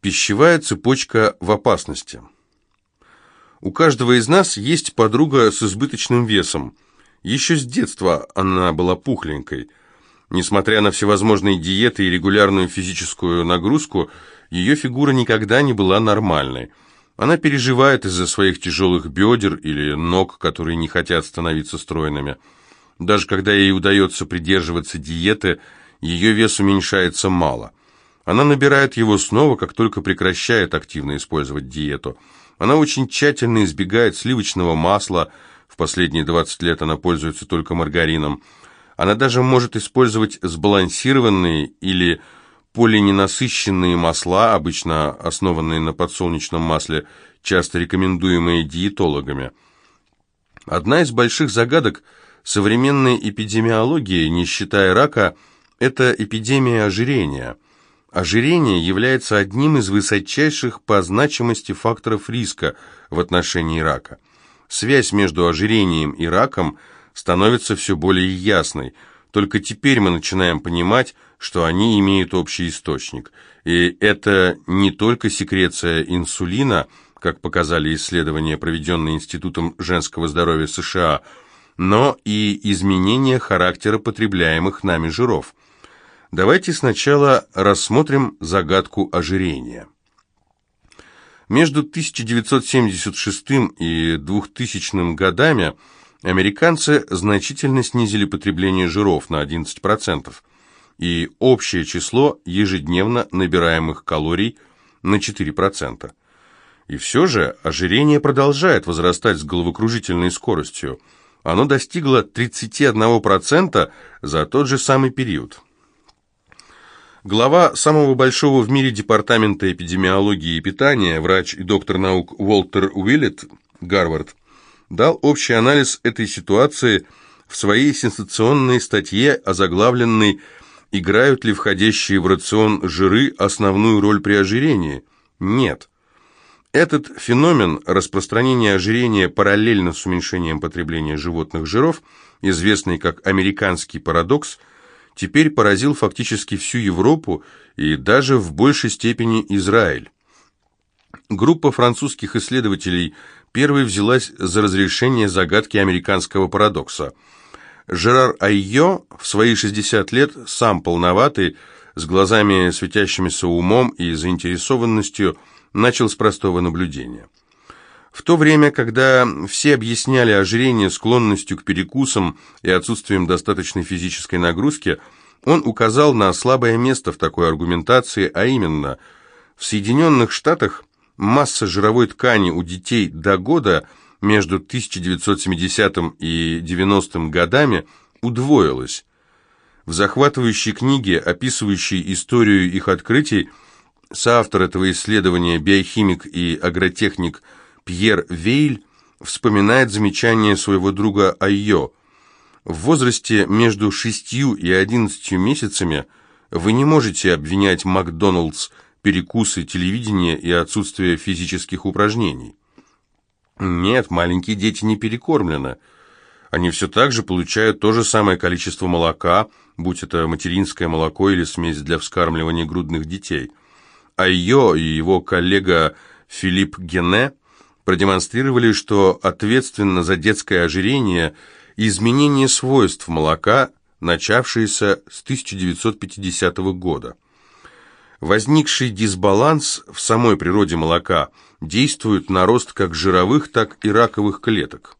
Пищевая цепочка в опасности. У каждого из нас есть подруга с избыточным весом. Еще с детства она была пухленькой. Несмотря на всевозможные диеты и регулярную физическую нагрузку, ее фигура никогда не была нормальной. Она переживает из-за своих тяжелых бедер или ног, которые не хотят становиться стройными. Даже когда ей удается придерживаться диеты, ее вес уменьшается мало – она набирает его снова, как только прекращает активно использовать диету. Она очень тщательно избегает сливочного масла, в последние 20 лет она пользуется только маргарином. Она даже может использовать сбалансированные или полиненасыщенные масла, обычно основанные на подсолнечном масле, часто рекомендуемые диетологами. Одна из больших загадок современной эпидемиологии, не считая рака, это эпидемия ожирения – Ожирение является одним из высочайших по значимости факторов риска в отношении рака. Связь между ожирением и раком становится все более ясной. Только теперь мы начинаем понимать, что они имеют общий источник. И это не только секреция инсулина, как показали исследования, проведенные Институтом женского здоровья США, но и изменение характера потребляемых нами жиров – Давайте сначала рассмотрим загадку ожирения. Между 1976 и 2000 годами американцы значительно снизили потребление жиров на 11% и общее число ежедневно набираемых калорий на 4%. И все же ожирение продолжает возрастать с головокружительной скоростью. Оно достигло 31% за тот же самый период. Глава самого большого в мире департамента эпидемиологии и питания, врач и доктор наук Уолтер Уиллет, Гарвард, дал общий анализ этой ситуации в своей сенсационной статье, озаглавленной «Играют ли входящие в рацион жиры основную роль при ожирении?» Нет. Этот феномен распространения ожирения параллельно с уменьшением потребления животных жиров, известный как «американский парадокс», теперь поразил фактически всю Европу и даже в большей степени Израиль. Группа французских исследователей первой взялась за разрешение загадки американского парадокса. Жерар Айо в свои 60 лет, сам полноватый, с глазами светящимися умом и заинтересованностью, начал с простого наблюдения. В то время, когда все объясняли ожирение склонностью к перекусам и отсутствием достаточной физической нагрузки, он указал на слабое место в такой аргументации, а именно, в Соединенных Штатах масса жировой ткани у детей до года между 1970 и 90 годами удвоилась. В захватывающей книге, описывающей историю их открытий, соавтор этого исследования, биохимик и агротехник Пьер Вейль вспоминает замечание своего друга Айо. В возрасте между 6 и 11 месяцами вы не можете обвинять Макдоналдс, перекусы, телевидение и отсутствие физических упражнений. Нет, маленькие дети не перекормлены. Они все так же получают то же самое количество молока, будь это материнское молоко или смесь для вскармливания грудных детей. Айо и его коллега Филипп Гене продемонстрировали, что ответственно за детское ожирение изменение свойств молока, начавшееся с 1950 года. Возникший дисбаланс в самой природе молока действует на рост как жировых, так и раковых клеток.